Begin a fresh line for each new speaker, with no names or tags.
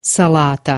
salata.